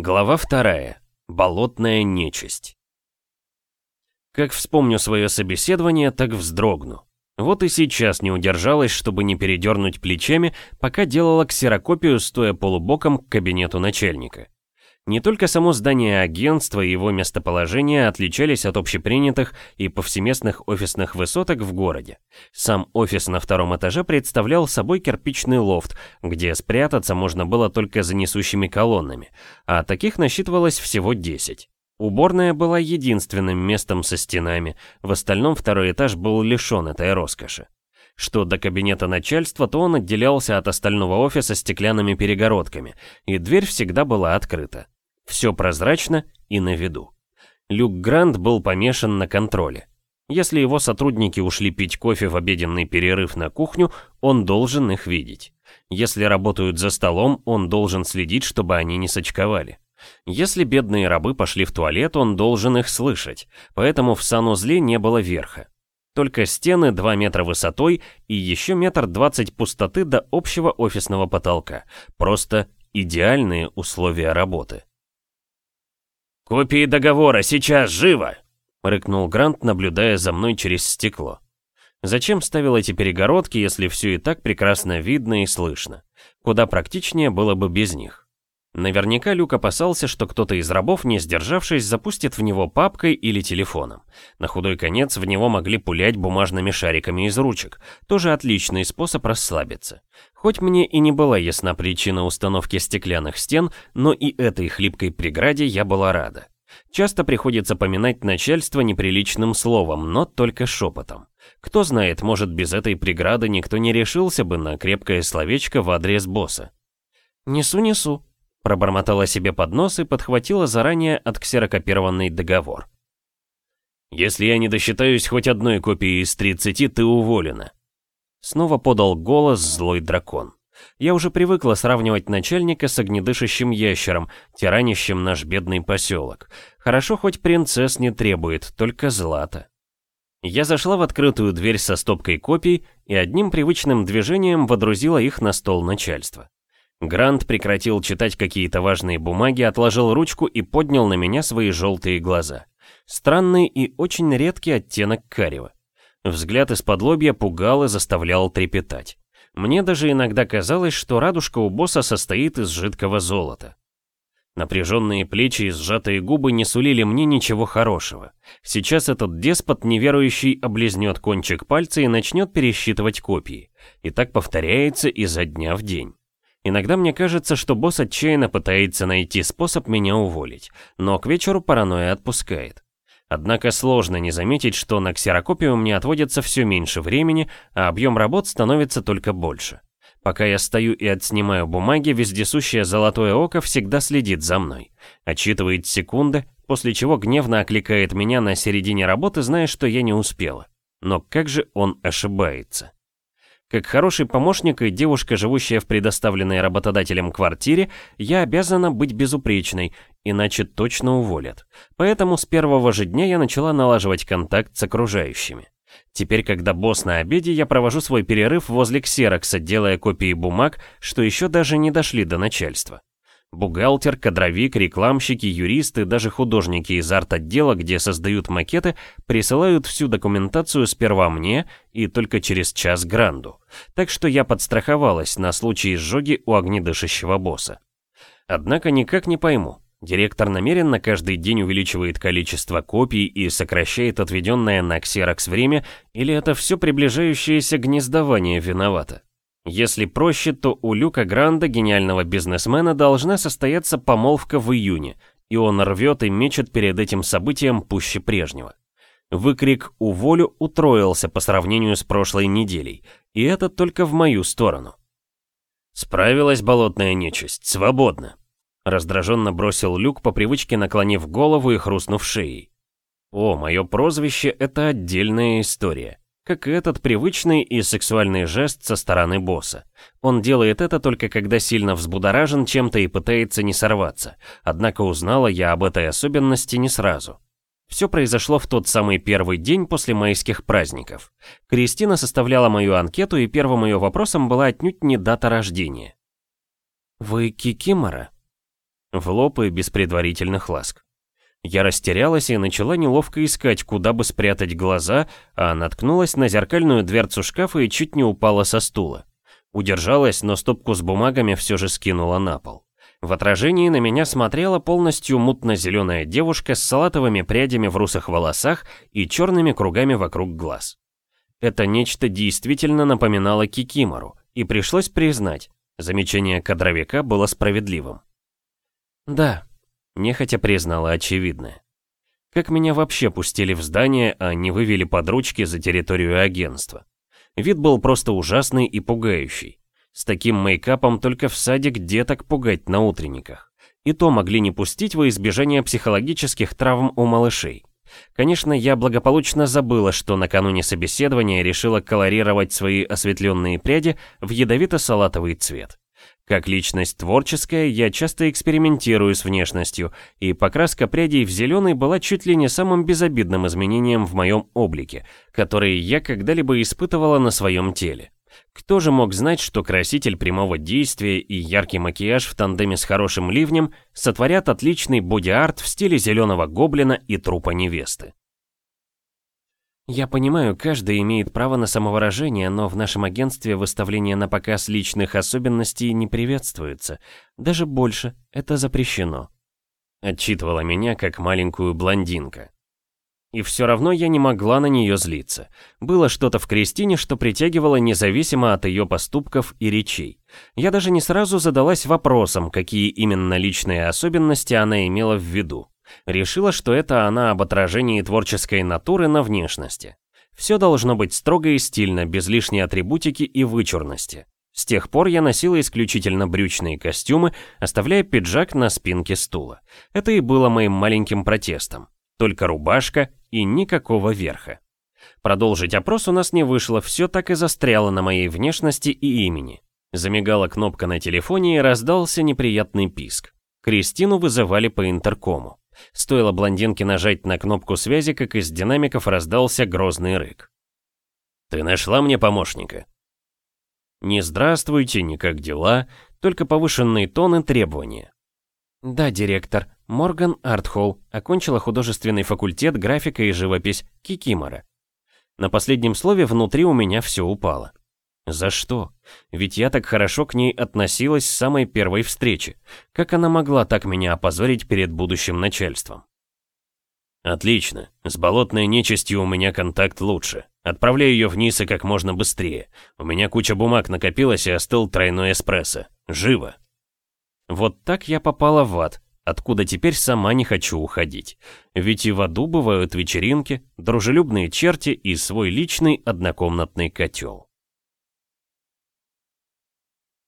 Глава вторая. Болотная нечисть. Как вспомню свое собеседование, так вздрогну. Вот и сейчас не удержалась, чтобы не передернуть плечами, пока делала ксерокопию, стоя полубоком к кабинету начальника. Не только само здание агентства и его местоположение отличались от общепринятых и повсеместных офисных высоток в городе. Сам офис на втором этаже представлял собой кирпичный лофт, где спрятаться можно было только за несущими колоннами, а таких насчитывалось всего 10. Уборная была единственным местом со стенами, в остальном второй этаж был лишен этой роскоши. Что до кабинета начальства, то он отделялся от остального офиса стеклянными перегородками, и дверь всегда была открыта. Все прозрачно и на виду. Люк Грант был помешан на контроле. Если его сотрудники ушли пить кофе в обеденный перерыв на кухню, он должен их видеть. Если работают за столом, он должен следить, чтобы они не сочковали. Если бедные рабы пошли в туалет, он должен их слышать, поэтому в санузле не было верха. Только стены 2 метра высотой и еще метр двадцать пустоты до общего офисного потолка. Просто идеальные условия работы. «Копии договора, сейчас, живо!» — рыкнул Грант, наблюдая за мной через стекло. Зачем ставил эти перегородки, если все и так прекрасно видно и слышно? Куда практичнее было бы без них. Наверняка Люк опасался, что кто-то из рабов, не сдержавшись, запустит в него папкой или телефоном. На худой конец в него могли пулять бумажными шариками из ручек. Тоже отличный способ расслабиться. Хоть мне и не была ясна причина установки стеклянных стен, но и этой хлипкой преграде я была рада. Часто приходится поминать начальство неприличным словом, но только шепотом. Кто знает, может без этой преграды никто не решился бы на крепкое словечко в адрес босса. «Несу-несу», — пробормотала себе под нос и подхватила заранее отксерокопированный договор. «Если я не досчитаюсь хоть одной копии из 30, ты уволена», Снова подал голос злой дракон. Я уже привыкла сравнивать начальника с огнедышащим ящером, тиранящим наш бедный поселок. Хорошо, хоть принцесс не требует, только злато. Я зашла в открытую дверь со стопкой копий и одним привычным движением водрузила их на стол начальства. Грант прекратил читать какие-то важные бумаги, отложил ручку и поднял на меня свои желтые глаза. Странный и очень редкий оттенок карего. Взгляд из-под лобья пугал и заставлял трепетать. Мне даже иногда казалось, что радужка у босса состоит из жидкого золота. Напряженные плечи и сжатые губы не сулили мне ничего хорошего. Сейчас этот деспот неверующий облизнет кончик пальца и начнет пересчитывать копии. И так повторяется изо дня в день. Иногда мне кажется, что босс отчаянно пытается найти способ меня уволить, но к вечеру паранойя отпускает. Однако сложно не заметить, что на ксерокопию мне отводится все меньше времени, а объем работ становится только больше. Пока я стою и отснимаю бумаги, вездесущее золотое око всегда следит за мной. Отчитывает секунды, после чего гневно окликает меня на середине работы, зная, что я не успела. Но как же он ошибается? Как хороший помощник и девушка, живущая в предоставленной работодателем квартире, я обязана быть безупречной, иначе точно уволят. Поэтому с первого же дня я начала налаживать контакт с окружающими. Теперь, когда босс на обеде, я провожу свой перерыв возле ксерокса, делая копии бумаг, что еще даже не дошли до начальства. Бухгалтер, кадровик, рекламщики, юристы, даже художники из арт-отдела, где создают макеты, присылают всю документацию сперва мне и только через час Гранду. Так что я подстраховалась на случай сжоги у огнедышащего босса. Однако никак не пойму. Директор намеренно каждый день увеличивает количество копий и сокращает отведенное на ксерокс время, или это все приближающееся гнездование виновато? Если проще, то у Люка Гранда, гениального бизнесмена, должна состояться помолвка в июне, и он рвет и мечет перед этим событием пуще прежнего. Выкрик «Уволю» утроился по сравнению с прошлой неделей, и это только в мою сторону. «Справилась болотная нечисть, свободно!» Раздраженно бросил Люк, по привычке наклонив голову и хрустнув шеей. «О, мое прозвище — это отдельная история как и этот привычный и сексуальный жест со стороны босса. Он делает это только когда сильно взбудоражен чем-то и пытается не сорваться, однако узнала я об этой особенности не сразу. Все произошло в тот самый первый день после майских праздников. Кристина составляла мою анкету, и первым ее вопросом была отнюдь не дата рождения. «Вы Кикимора?» В лоб и без предварительных ласк. Я растерялась и начала неловко искать, куда бы спрятать глаза, а наткнулась на зеркальную дверцу шкафа и чуть не упала со стула. Удержалась, но стопку с бумагами все же скинула на пол. В отражении на меня смотрела полностью мутно-зеленая девушка с салатовыми прядями в русых волосах и черными кругами вокруг глаз. Это нечто действительно напоминало Кикимору, и пришлось признать, замечание кадровика было справедливым. Да, нехотя признала очевидное. Как меня вообще пустили в здание, а не вывели под ручки за территорию агентства? Вид был просто ужасный и пугающий. С таким мейкапом только в садик деток пугать на утренниках. И то могли не пустить во избежание психологических травм у малышей. Конечно, я благополучно забыла, что накануне собеседования решила колорировать свои осветленные пряди в ядовито-салатовый цвет. Как личность творческая, я часто экспериментирую с внешностью, и покраска прядей в зеленый была чуть ли не самым безобидным изменением в моем облике, который я когда-либо испытывала на своем теле. Кто же мог знать, что краситель прямого действия и яркий макияж в тандеме с хорошим ливнем сотворят отличный боди-арт в стиле зеленого гоблина и трупа невесты? Я понимаю, каждый имеет право на самовыражение, но в нашем агентстве выставление на показ личных особенностей не приветствуется. Даже больше, это запрещено. Отчитывала меня как маленькую блондинка. И все равно я не могла на нее злиться. Было что-то в Кристине, что притягивало независимо от ее поступков и речей. Я даже не сразу задалась вопросом, какие именно личные особенности она имела в виду. Решила, что это она об отражении творческой натуры на внешности. Все должно быть строго и стильно, без лишней атрибутики и вычурности. С тех пор я носила исключительно брючные костюмы, оставляя пиджак на спинке стула. Это и было моим маленьким протестом. Только рубашка и никакого верха. Продолжить опрос у нас не вышло, все так и застряло на моей внешности и имени. Замигала кнопка на телефоне и раздался неприятный писк. Кристину вызывали по интеркому. Стоило блондинке нажать на кнопку связи, как из динамиков раздался грозный рык. «Ты нашла мне помощника?» «Не здравствуйте, не как дела, только повышенные тоны требования». «Да, директор. Морган Артхолл. Окончила художественный факультет, графика и живопись Кикимора». На последнем слове внутри у меня все упало. За что? Ведь я так хорошо к ней относилась с самой первой встречи. Как она могла так меня опозорить перед будущим начальством? Отлично. С болотной нечистью у меня контакт лучше. Отправляю ее вниз и как можно быстрее. У меня куча бумаг накопилась и остыл тройной эспрессо. Живо. Вот так я попала в ад, откуда теперь сама не хочу уходить. Ведь и в аду бывают вечеринки, дружелюбные черти и свой личный однокомнатный котел.